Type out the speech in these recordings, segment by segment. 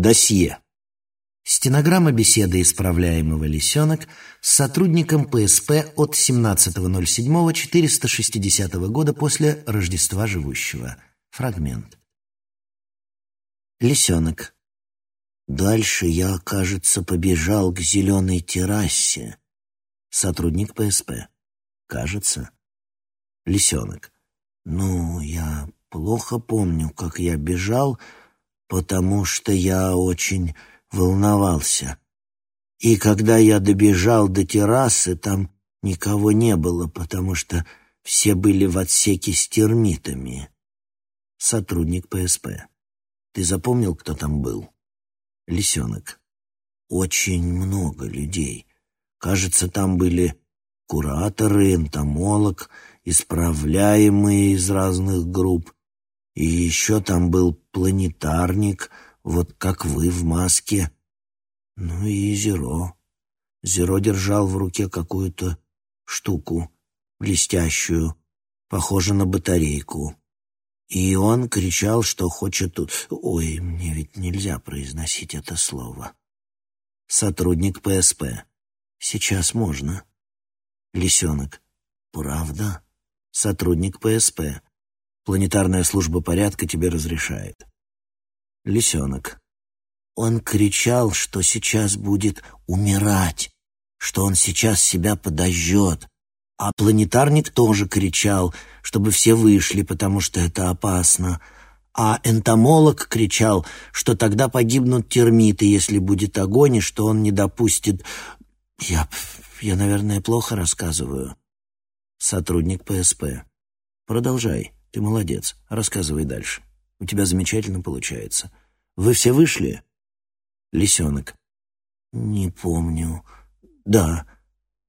Досье. Стенограмма беседы исправляемого «Лисенок» с сотрудником ПСП от 17.07.460 года после Рождества живущего. Фрагмент. Лисенок. Дальше я, кажется, побежал к зеленой террасе. Сотрудник ПСП. Кажется. Лисенок. Ну, я плохо помню, как я бежал, потому что я очень волновался. И когда я добежал до террасы, там никого не было, потому что все были в отсеке с термитами. Сотрудник ПСП. Ты запомнил, кто там был? Лисенок. Очень много людей. Кажется, там были кураторы, энтомолог, исправляемые из разных групп. И еще там был планетарник, вот как вы в маске. Ну и Зеро. Зеро держал в руке какую-то штуку, блестящую, похожую на батарейку. И он кричал, что хочет. Ой, мне ведь нельзя произносить это слово. Сотрудник ПСП. Сейчас можно. Лисенок. Правда? Сотрудник ПСП. Планетарная служба порядка тебе разрешает. Лисенок. Он кричал, что сейчас будет умирать, что он сейчас себя подожжет, а планетарник тоже кричал, чтобы все вышли, потому что это опасно. А энтомолог кричал, что тогда погибнут термиты, если будет огонь, и что он не допустит... Я, я, наверное, плохо рассказываю. Сотрудник ПСП. Продолжай. Ты молодец. Рассказывай дальше. У тебя замечательно получается. Вы все вышли? Лисенок. Не помню. Да.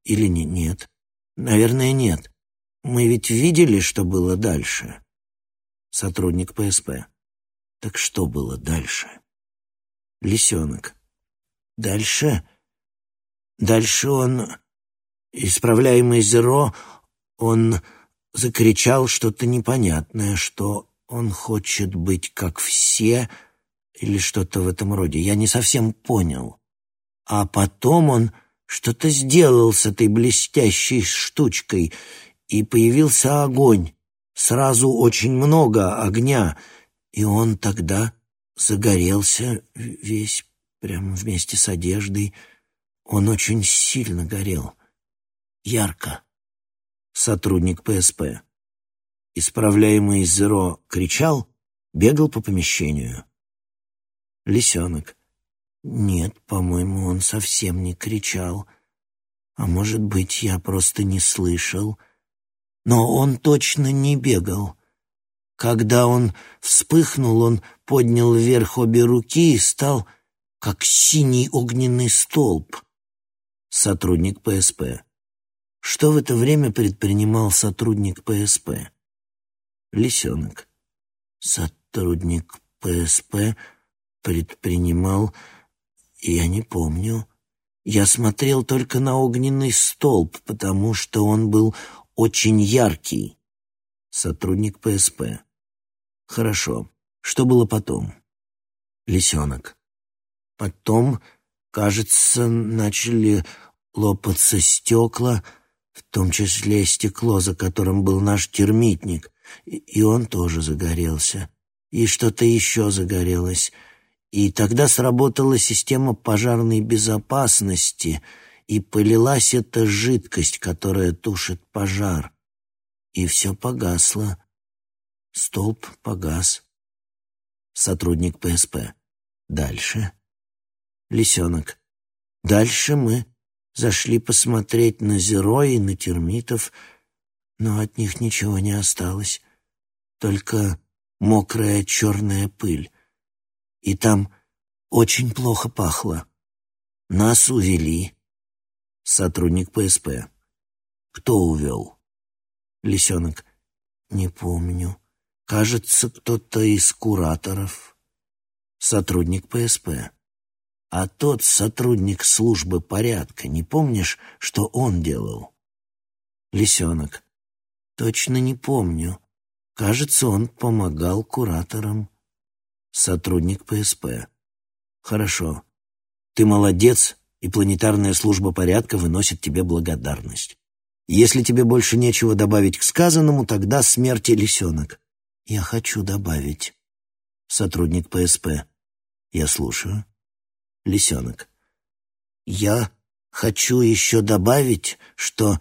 Или не, нет. Наверное, нет. Мы ведь видели, что было дальше. Сотрудник ПСП. Так что было дальше? Лисенок. Дальше? Дальше он, исправляемый Зеро, он закричал что-то непонятное, что он хочет быть как все или что-то в этом роде. Я не совсем понял. А потом он что-то сделал с этой блестящей штучкой, и появился огонь. Сразу очень много огня, и он тогда загорелся весь, прямо вместе с одеждой. Он очень сильно горел, ярко. Сотрудник ПСП. Исправляемый Зеро кричал, бегал по помещению. Лисенок. Нет, по-моему, он совсем не кричал. А может быть, я просто не слышал. Но он точно не бегал. Когда он вспыхнул, он поднял вверх обе руки и стал как синий огненный столб. Сотрудник ПСП. Что в это время предпринимал сотрудник ПСП? Лисенок. Сотрудник ПСП предпринимал я не помню. Я смотрел только на огненный столб, потому что он был очень яркий. Сотрудник ПСП. Хорошо. Что было потом? Лисенок. Потом, кажется, начали лопаться стекла, в том числе стекло, за которым был наш термитник, и он тоже загорелся. И что-то еще загорелось — и тогда сработала система пожарной безопасности, и полилась эта жидкость, которая тушит пожар. И все погасло. Столб погас. Сотрудник ПСП. Дальше. Лисенок. Дальше мы зашли посмотреть на зеро и на термитов, но от них ничего не осталось. Только мокрая черная пыль и там очень плохо пахло. Нас увели. Сотрудник ПСП. Кто увел? Лисенок. Не помню. Кажется, кто-то из кураторов. Сотрудник ПСП. А тот сотрудник службы порядка, не помнишь, что он делал? Лисенок. Точно не помню. Кажется, он помогал кураторам сотрудник ПСП. Хорошо. Ты молодец, и планетарная служба порядка выносит тебе благодарность. Если тебе больше нечего добавить к сказанному, тогда смерти лисенок. Я хочу добавить. Сотрудник ПСП. Я слушаю. Лисенок. Я хочу еще добавить, что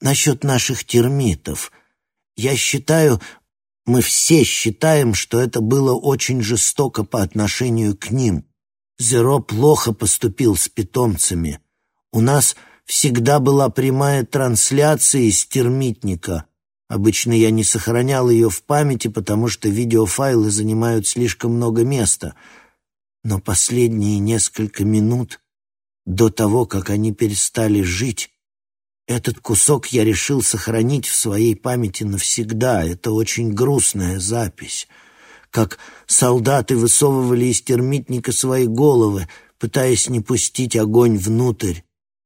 насчет наших термитов. Я считаю, мы все считаем, что это было очень жестоко по отношению к ним. Зеро плохо поступил с питомцами. У нас всегда была прямая трансляция из термитника. Обычно я не сохранял ее в памяти, потому что видеофайлы занимают слишком много места. Но последние несколько минут до того, как они перестали жить, этот кусок я решил сохранить в своей памяти навсегда. Это очень грустная запись. Как солдаты высовывали из термитника свои головы, пытаясь не пустить огонь внутрь.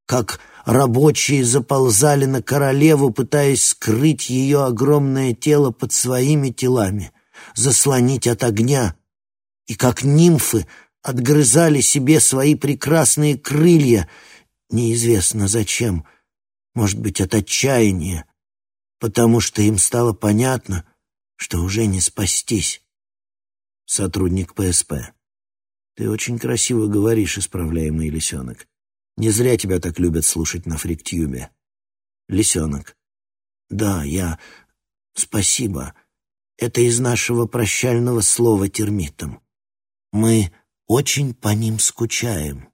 Как рабочие заползали на королеву, пытаясь скрыть ее огромное тело под своими телами, заслонить от огня. И как нимфы отгрызали себе свои прекрасные крылья, неизвестно зачем, может быть, от отчаяния, потому что им стало понятно, что уже не спастись. Сотрудник ПСП. Ты очень красиво говоришь, исправляемый лисенок. Не зря тебя так любят слушать на фриктюбе. Лисенок. Да, я... Спасибо. Это из нашего прощального слова термитам. Мы очень по ним скучаем.